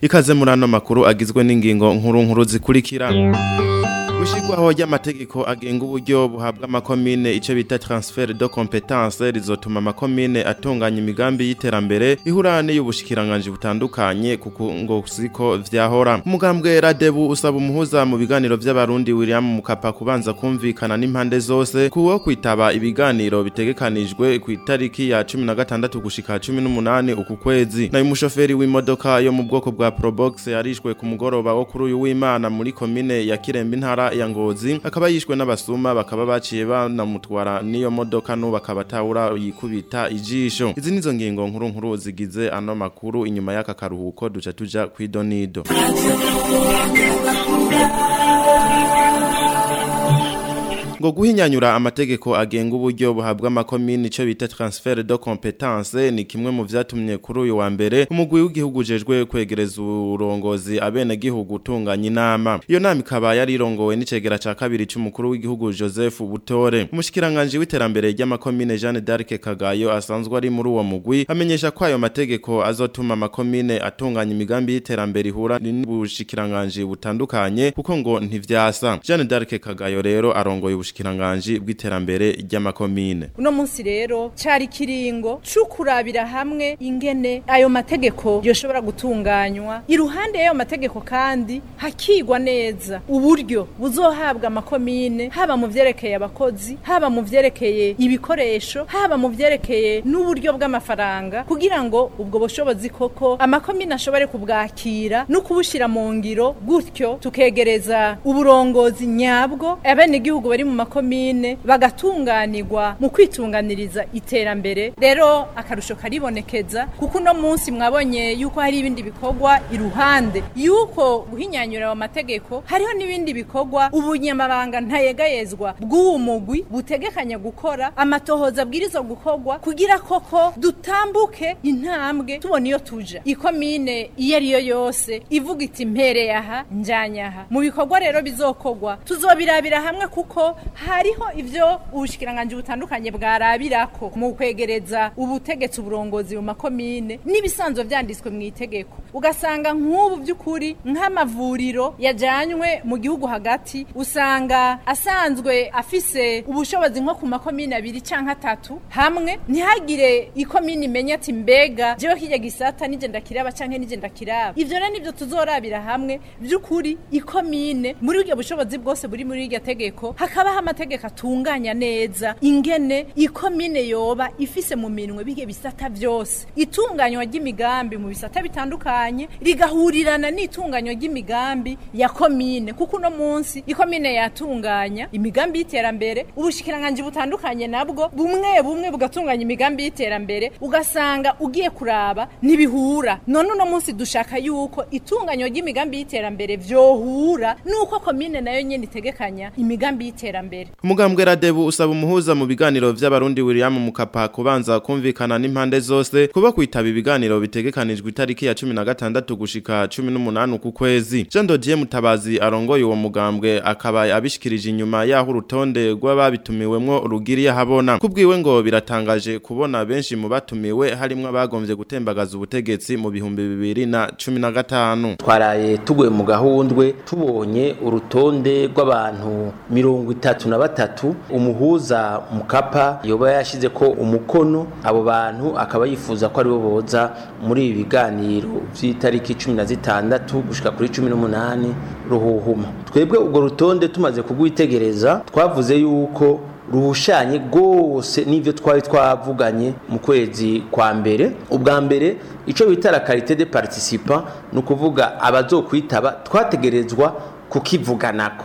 ikaze muri ano makuru agizwe n'ingingo nkuru nkuru zikurikira Gushigwaho y'amategeko agenga uburyo buhabwa amakomine ico bita transfer de competence rizotuma amakomine atunganya imigambi y'iterambere ihurane y'ubushikiranganji butandukanye kuko ngo siko vyahora. Umugambwe Radebu usaba umuhuza mu biganiro vy'abarundi William Mukapa kubanza kumvikana n'impande zose kuwo kwitaba ibiganiro bitegekanijwe ku itariki ya 16 gushika 18 uku kwezi. na umushoferi w'imodoka yo mu bwoko bwa Probox yarishwe ku mugoroba wo kuri uyu w'Imana muri komine ya Kirembe intara ya ngozi akaba yishwe n'abasuma bakaba baciye banamutwara n'iyo modoka n'ubu akaba atawura yikubita ijisho izi nizo ngingo nkuru nkuru zigize ano makuru inyuma y'aka karuhuko duca tuja kw'idonido ngo guhinyanyura amategeko agenga uburyo buhabwa amakomini icyo bita transfer de competence ni kimwe mu byatumye kuri uyu wa mbere umugwi w'igihugu ujejwe kwegereza urongozi abenegihugu gihugu utunganya inama iyo nama ikaba yari irongowe n'icegera ca kabiri cy’umukuru w'igihugu Joseph Butore umushikiranganje w'iterambere ry'amakomine Jeanne d'Arc Kagayo asanzwe ari muri uwo mugwi amenyesha ko ayo mategeko azotuma amakomine atunganya imigambi y'iterambere ihura n'ubushikiranganje butandukanye kuko ngo ntibyasa Jeanne d'Arc Kagayo rero arongoye ubushikiranganji bw'iterambere ry'amakomine uno munsi rero cyari kiringo cukurabira hamwe ingene ayo mategeko yoshobora gutunganywa iruhande y'ayo mategeko kandi hakigwa neza uburyo buzohabwa amakomine haba mu vyerekeye abakozi haba mu byerekeye ibikoresho haba mu byerekeye n'uburyo bw'amafaranga kugira ngo ubwo bushobozi koko amakomine ashobore kubwakira no kubushira mu ngiro gutyo tukegereza uburongozi nyabwo abene bari mu makomine bagatunganirwa mu kwitunganiriza iterambere rero akarusho karibonekeza kuko no munsi mwabonye yuko hari ibindi bikorwa iruhande yuko guhinyanyura mategeko hariho n'ibindi bikorwa ubunyamabanga ntayegayezwa bw'uwo mugwi butegekanya gukora amatohoza abwirizwa gukogwa kugira koko dutambuke intambwe tubona iyo tuja ikomine iyo ari yo yose ivuga iti mpereye aha njyanye aha mu bikorwa rero bizokogwa tuzobirabira hamwe kuko hariho ibyo ubushikiranganji butandukanye bwarabirako mu kwegereza ubutegetsi uburongozi mu makomine n'ibisanzwe byanditswe mu itegeko ugasanga nk'ubu by'ukuri nk'amavuriro yajyanywe mu gihugu hagati usanga asanzwe afise ubushobozi nko ku makomine abiri cyangwa atatu hamwe ntihagire ikomine imenye ati mbega njyewe hirya gisata nigenda kiraba cyangwa nigenda kiraba ibyo rero nibyo tuzorabira hamwe by'ukuri ikomine muri ubwo bushobozi bwose buri muri iryo tegeko hakaba aho amategeko atunganya neza ingene ikomine yoba ifise mu minwe bihe bisata byose itunganywa ry'imigambi mu bisata bitandukanye rigahurirana n'itunganywa ry'imigambi ya komine kuko no munsi ikomine yatunganya imigambi y'iterambere ubushikiranganje butandukanye nabwo bumwe bumwe bugatunganya imigambi y'iterambere ugasanga ugiye kuraba nibihura none no munsi dushaka yuko itunganywa ry'imigambi y'iterambere byohura nuko komine nayo nyine itegekanya imigambi y'iterambere kijambere umugambwe radebu usaba umuhuza mu biganiro vy'abarundi William Mukapa kubanza kumvikana n'impande zose kuba kwitaba ibiganiro bitegekanijwe itariki ya cumi na gatandatu gushika cumi n’umunani ku kwezi Jean Dodier Mutabazi arongoye uwo mugambwe akaba abishikirije inyuma yaho urutonde rw’ababitumiwemo urugiriye habona kubwiwe ngo biratangaje kubona benshi mu batumiwe harimo abagomvye gutembagaza ubutegetsi mu bihumbi bibiri na cumi na gatanu twaraye tuguye mu gahundwe tubonye urutonde rw'abantu mirongo itatu batatu na batatu umuhuza mukapa yoba yashyize ko umukono abo bantu akaba yifuza ko aribo boza muri ibi biganiro by'itariki cumi na zitandatu gushyika kuri cumi n'umunani ruhuhuma twebwe ubwo rutonde tumaze kugwitegereza twavuze yuko ruhushanye rwose n'ibyo twari twavuganye mu kwezi kwa mbere ubwa mbere icyo bita la karite de participa ni ukuvuga abazokwitaba twategerezwa kukivuganako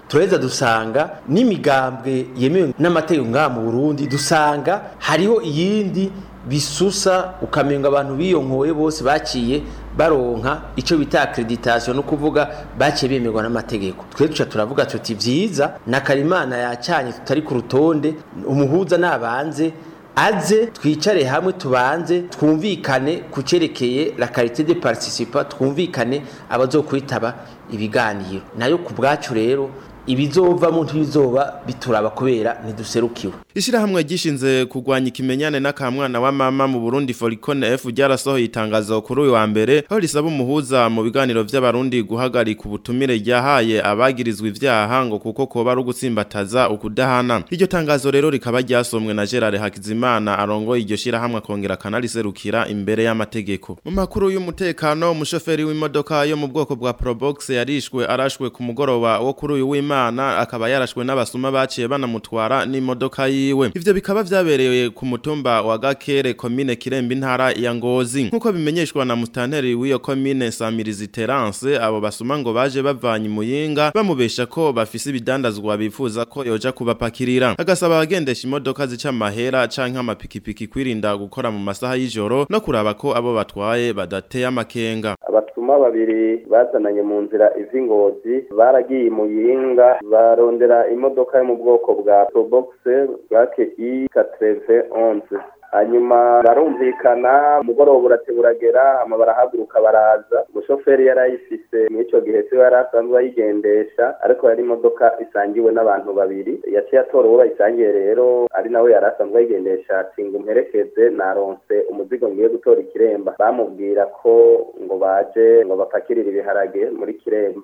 tureza dusanga n'imigambwe yemewe n'amategeko ngaha mu burundi dusanga hariho iyindi bisusa ukamenga abantu biyonkoye bose baciye baronka icyo bita akreditasiyo no kuvuga baciye bemerwa n'amategeko twe duca turavuga tuti byiza na karimana yacyanye tutari ku rutonde umuhuza nabanze aze twicare hamwe tubanze twumvikane ku cyerekeye la karite de participa twumvikane abazokwitaba ibiganiro nayo ku bwacu rero ibizova mu bizoba bituraba kubera ntiduserukiwe ishyirahamwe gishinze kurwanya ikimenyane n'akamwana wa mama mu Burundi folicon F ryarasohoye itangazo kuri uyu wa mbere aho risaba umuhuza mu biganiro by'abarundi guhagarika ubutumire ryahaye abagirizwa ivyaha ngo kuko koba ari ugutsimbataza ukudahana iryo tangazo rero rikaba ryasomwe na Gerard Hakizimana arongoye iryo shyirahamwe akongera akanariserukira imbere y'amategeko mu makuru y'umutekano umushoferi w'imodoka yo mu bwoko bwa Probox yarishwe arashwe ku mugoroba wo kuri uyu w'Imana mwana akaba yarashwe n'abasuma baciye banamutwara n'imodoka yiwe ivyo bikaba vyabereye ku mutumba wa Gakere komine Kirembe intara ya Ngozi nkuko bimenyeshwa na mustanteri w'iyo commune Samirizi Terence abo basuma ngo baje bavanye muyinga bamubesha ko bafise ibidandazwa bifuza ko yoja kubapakirira agasaba abagendesha imodoka zica amahera canke amapikipiki kwirinda gukora mu masaha y'ijoro no kuraba ko abo batwaye badateye amakenga abatuma babiri bazananye mu nzira iz'ingozi baragiye muyinga barondera imodoka yo mu bwoko bwa porobogise burake i katereve onze hanyuma barumvikana umugoroba urateba uragera hama barahaguruka baraza umushoferi yari ayifise muri ico gihe siwe yari asanzwe ayigendesha ariko yari imodoka isangiwe n'abantu babiri yaciye atora uwo bayisangiye rero ari nawe yari asanzwe ayigendesha ati ngo umperekeze naronse umuzigo ngiye gutora ikiremba bamubwira ko ngo baje ngo bapakirire ibiharage muri kiremba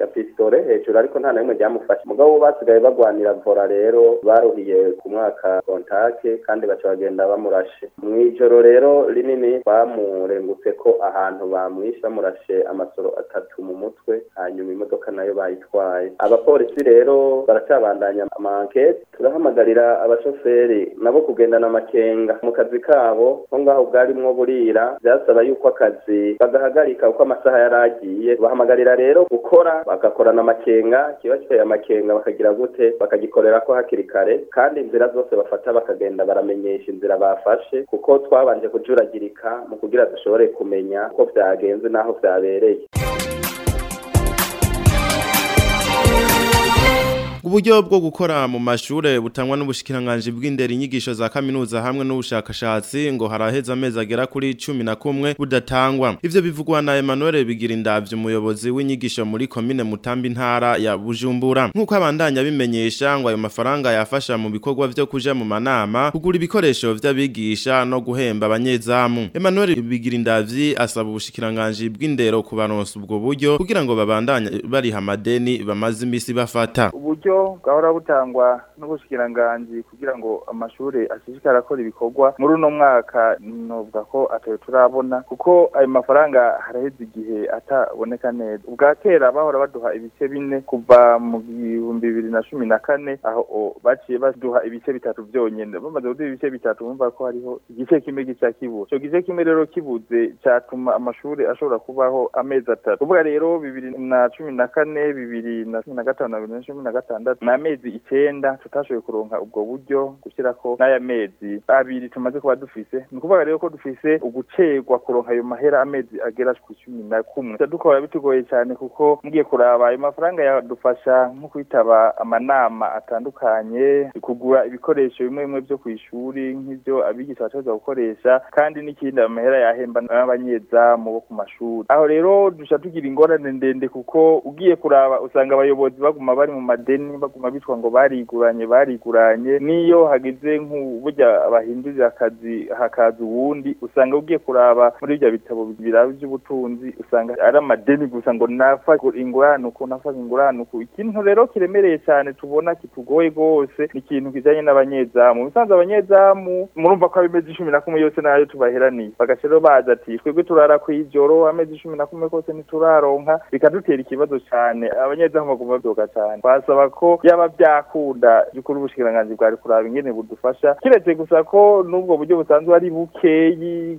ya pisitore hejuru ariko nta na rimwe ryamufashe mugabo bo basigaye bagwanira fora rero baruhiye ku mwaka kontake kandi baca bagenda bamurashe mu ijoro rero rinini bamurengutse ko ahantu bamwishe bamurashe amasoro atatu mu mutwe hanyuma imodoka nayo bayitwaye abapolisi polisi rero baracyabandanya amankete turahamagarira abashoferi nabo kugendana amakenga mu kazi kabo aho ngaho bwarimwo burira byasaba yuko akazi bagahagarika uko amasaha yari agiye bahamagarira rero gukora bagakorana amakenga kiba giteye amakenga bakagira gute bakagikorera ko hakiri kare kandi inzira zose bafata bakagenda baramenyesha inzira bafashe kuko twabanje kujuragirika mu kugira dushobore kumenya uko byagenze n'aho byabereye uburyo bwo gukora mu mashure butangwa n'ubushikiranganje bw'indera inyigisho za kaminuza hamwe n'ubushakashatsi ngo haraheza amezi agera kuri cumi 11 budatangwa ivyo bivugwa na Emmanuel bigira indavyo umuyobozi w'inyigisho muri komine Mutambi ntara ya Bujumbura nkuko abandanya bimenyesha ngo ayo mafaranga yafasha mu bikorwa byo kuja mu manama kugura ibikoresho byabigisha no guhemba abanyezamu Emmanuel bigira indavyi asaba ubushikiranganje bw'indero kubaronsa ubwo buryo kugira ngo babandanye bari hamadeni bamaze imisi bafata uburyo buryo bwahora butangwa n'ubushikiranganji kugira ngo amashuri ashishikara akora ibikorwa muri uno mwaka nuvuga ko atayo turabona kuko ayo mafaranga haraheze igihe ataboneka neza ubwa kera bahora baduha ibice bine kuva mu gihumbi bibiri na cumi na kane aho baciye baduha ibice bitatu byonyine bamaze kuduha ibice bitatu bumva ko hariho igice kimwe gica kibura icyo gice kimwe rero kibuze cyatuma amashuri ashobora kubaho amezi atatu kuvuga rero bibiri na cumi na kane bibiri na cumi na gatanu na bibiri na cumi na gatanu atandatu n'amezi icyenda tutashoboye kuronka ubwo buryo gushyira ko n'aya mezi abiri tumaze kuba dufise ni ukuvuga rero ko dufise ugucegwa kuronka ayo mahera amezi agera ku cumi na kumwe dukora bitugoye cyane kuko mugiye kuraba ayo mafaranga yadufasha nko kwitaba amanama atandukanye kugura ibikoresho bimwe bimwe byo ku ishuri nk'ibyo abigisha bashobora gukoresha kandi n'ikindi ayo yahemba n'abanyezamu bo ku mashuri aho rero duca tugira ingorane ndende kuko ugiye kuraba usanga abayobozi baguma bari mu madeni baguma bitwa ngo barikuranye bariguranye n'iyo hageze nk'uburya bahindurira akazi hakaza uwundi usanga ugiye kuraba muri ibyo bitabo biraba by'ubutunzi usanga ari amadeni gusa ngo nafa inguranuku nafa inguranuku ikintu rero kiremereye cyane tubona kitugoye rwose ni ikintu kijyanye n'abanyezamu ubusanzwe abanyezamu murumva ko amezi cumi na kumwe yose nayo tubaheraniye bagaca rero baza ati twebwe turara ku ijoro amezi cumi na kumwe kose ntituraronka bikadutera ikibazo cyane abanyezamu baguma byoga cyane twasaba ko yaba byakunda by'ukuri ubushikiranganji bwari kuraba ingene budufasha kiretse gusa ko n'ubwo buryo busanzwe ari bukeyi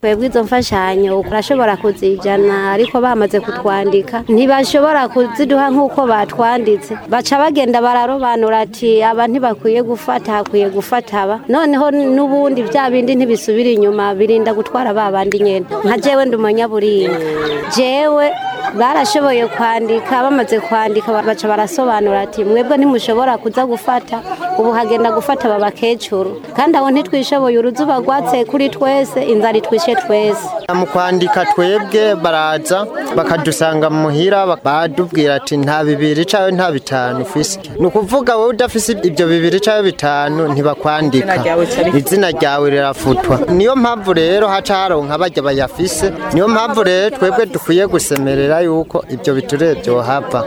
twebwe izo mfashanyo barashobora kuzijyana ariko bamaze kutwandika ntibashobora kuziduha nk'uko batwanditse baca bagenda bararobanura ati aba ntibakwiye gufata hakwiye gufata aba noneho n'ubundi bya bindi ntibisubire inyuma birinda gutwara ba bandi nyine nka jewe ndi umunyaburinga jewe barashoboye kwandika bamaze kwandika baca barasobanura ati mwebwe ntimushobora kuza gufata ubu hagenda gufata aba bakecuru kandi abo ntitwishoboye uruzuba rwatse kuri twese inzara itwishe twese mu kwandika twebwe baraza bakadusanga muhira badubwira ati nta bibiri cyangwa nta bitanu ufise ni ukuvuga wowe udafise ibyo bibiri cyangwa bitanu ntibakwandika izina ryawe rirafutwa niyo mpamvu rero haca haronka bajya bayafise niyo mpamvu rero twebwe dukwiye gusemerera kubera yuko ibyo biture byohava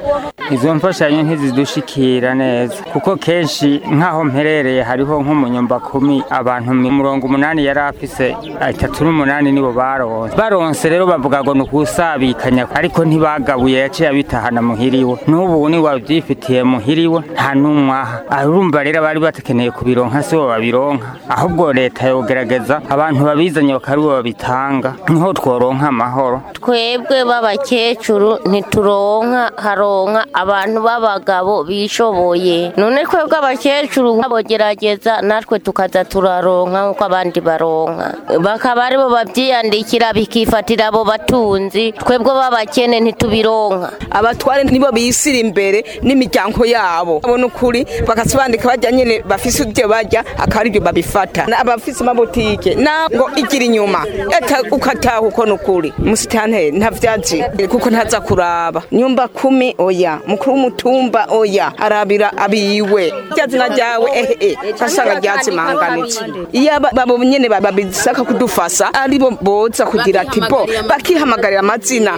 izo mfashanyo ntizidushikira neza kuko kenshi nk'aho mperereye hariho nk'umunyumba kumi abantu mirongo umunani yari afise atatu n'umunani nibo baronse baronse rero bavuga ngo ni ukusabikanya ariko ntibagabuye yaciye abitahana muhiriwe n'ubu ni wabyifitiye muhiriwe nta n'umwaha arumva rero abari batekeneye kubironka si bo babironka ahubwo leta yogerageza abantu babizanye bakaribo babitanga niho tworonka amahoro twebwe b'abakecuru abakecuru ntituronka haronka abantu b'abagabo bishoboye none twebwe abakecuru babogerageza natwe tukaza turaronka nk'uko abandi baronka bakaba aribo babyiyandikira bikifatira abo batunzi twebwe b'abakene ntitubironka abatware nibo biyisira imbere n'imiryango yabo abona ukuri bakasibandika bajya nyine bafise ibyo bajya akaba ibyo babifata abafise amabutike ntabwo igira inyuma ukataha uko ni ukuri musitani nta kuko ko ntaza kuraba nyumba kumi oya mukuru w'umutumba oya arabira abiwe rya zina ryawe ehe asanga ryazimanganitse iyo babo nyene babisaka kudufasa aribo boza kugira ati bakihamagarira amazina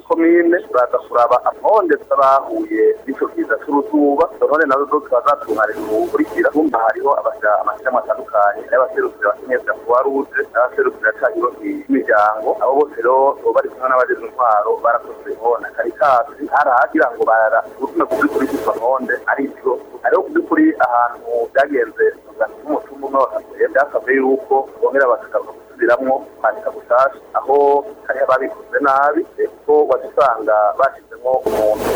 komine turaza kuraba amonde z'abahuye n'icyo kiza cy'uruzuba none nazo zo tubazatunganira ubukurikira kumva hariho amashami atandukanye n'abaserukira abakeneye bya croix rouge n'abaserukira cyangwa imiryango abo bose rero bari kumwe n'abagize intwaro barakoze na karikatsi hari ahagira ngo barasuzume ku kuri kuva monde ari byo hariho kuri by'ukuri ahantu byagenze umutungo n'abasakuye byasabwe yuko bongera bakagaruka gusubiramwo kwandika gushasha aho hariho ababikoze nabi kuko wadusanga bashyizemo umuntu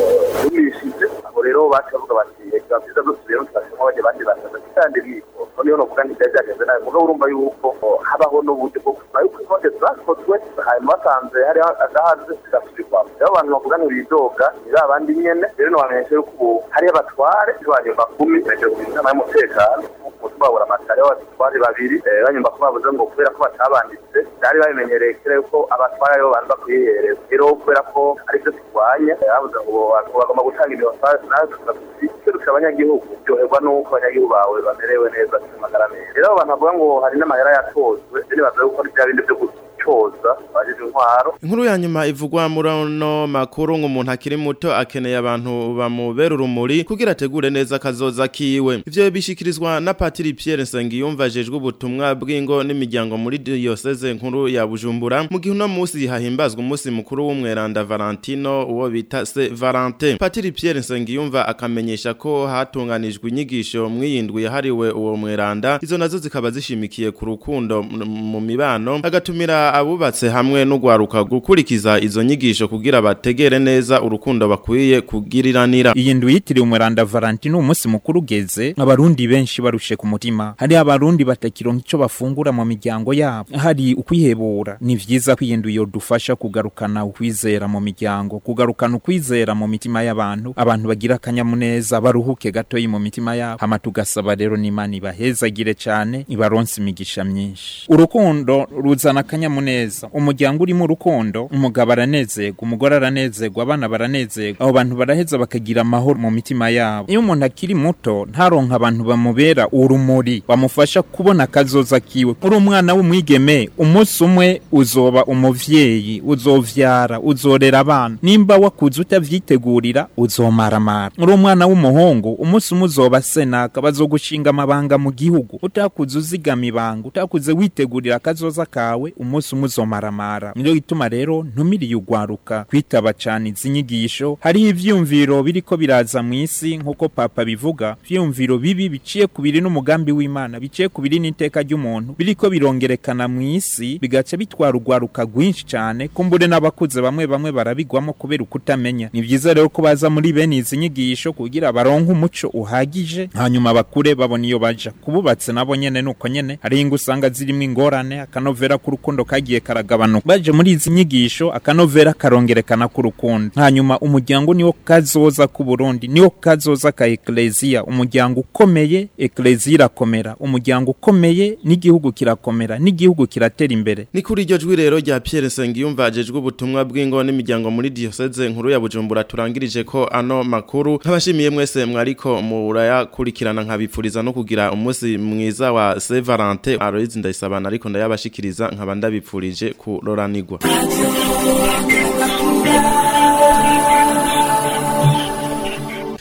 yumishije aho rero bacavuga bati reka byiza dusubiyemo tugashimo bajya bandi basaza kandi bigo noneho novuga nti byari byagenze nabi mugabo urumva yuko habaho n'uburyo bwo kuva yuko inkode zakozwe hanyuma basanze hariho agahaze zigasubirwamo rero abantu bavuga ngo ni ba bandi nyene rero nobamenyesha yuko ubu hariho abatware ntibanyuma kumi baje mu nama y'umutekano kubabura amatara abatwari babiri eh, banyumva ko bavuze ngo kubera ko batabanditse bari babimenyereye kubera yuko abatwari aribo banza kuyihereza rero kubera ko aribyo turwanya eh, bavuze ngo bagomba gutanga iminota nazo turazifite turusha abanyagihugu byoherwa n'uko abanyagihugu bawe bamerewe neza bafite amagara meza rero abantu bavuga ngo hari n'amahera yatozwe nibaza yuko ari bindi byo gusa coza bajeje intwaro inkuru ya nyuma ivugwa muri no makuru nk'umuntu akiri muto akeneye abantu bamubera urumuri kugira ategure neza kazoza kiwe ivyo bishikirizwa na Patiri Pierre Nsengiyumva jejwe ubutumwa bw'ingo n'imiryango muri diocese nkuru ya Bujumbura mu gihe uno munsi hahimbazwa umunsi mukuru w'umweranda Valentino uwo bita se Valentin Patiri Pierre Nsengiyumva akamenyesha ko hatunganijwe inyigisho mwiyindwi yahariwe uwo mweranda izo nazo zikaba zishimikiye ku rukundo mu mibano agatumira abubatse hamwe n'ugwaruka gukurikiza izo nyigisho kugira bategere neza urukundo bakwiye kugiriranira iyi ndwi yitiriwe umuranda Valentine umunsi mukuru ugeze abarundi benshi barushe ku mutima hari abarundi batakironka ico bafungura mu miryango yabo hari ukwihebura ni vyiza kwiyindu yo dufasha kugarukana ukwizera mu miryango kugarukana ukwizera mu mitima y'abantu abantu bagira akanyamuneza baruhuke gato mu mitima yabo hama tugasaba rero n'Imana ibahezagire cyane ibaronse imigisha myinshi urukundo ruzana akanyamuneza neza umuryango urimo urukundo umugabo aranezerwa umugore aranezerwa abana baranezerwa abo bantu baraheza bakagira amahoro mu mitima yabo iyo umuntu akiri muto ntaronka abantu bamubera urumuri bamufasha kubona akazoza kiwe uri umwana w'umwigeme umunsi umwe uzoba umuvyeyi uzovyara uzorera abana nimba wakuze utavyitegurira uzomaramara uri umwana w'umuhungu umunsi umwe uzoba senaka bazogushinga amabanga mu gihugu utakuze uzigama ibanga utakuze witegurira akazoza kawe umunsi umuzomaramara niyo ituma rero ntumiriye ugwaruka kwitaba cyane izi hari hariho ivyumviro biriko biraza mu isi nkuko papa bivuga vyumviro bibi biciye kubiri n'umugambi w'Imana biciye kubiri n'iteka ry'umuntu biriko birongerekana mu isi bigace bitwara ugwaruka gwinshi cyane kumbure n'abakuze bamwe bamwe barabigwamo kubera ukutamenya ni byiza rero ko baza muri bene izinyigisho kugira baronke umuco uhagije hanyuma bakure babona iyo baja kububatse nabo nyene nuko nyene hari ingusanga zirimo ingorane akanovera ku rukundo kagiye kagiye karagabanuka baje muri izi nyigisho akanovera karongerekana ku rukundo hanyuma umuryango niwo kazoza ku Burundi niwo kazoza ka eklezia umuryango ukomeye eklezia irakomera umuryango ukomeye n'igihugu kirakomera n'igihugu kiratera imbere ni kuri iryo jwi rero rya Pierre Sengiyumva ajejwe ubutumwa bw'ingo n'imiryango muri diyoseze nkuru ya Bujumbura turangirije ko ano makuru nk'abashimiye mwese mwariko murayakurikirana nkabipfuriza no kugira umunsi mwiza wa Saint Valentin Ndayisabana ariko ndayabashikiriza nkaba ndabi mbifurije kuroranirwa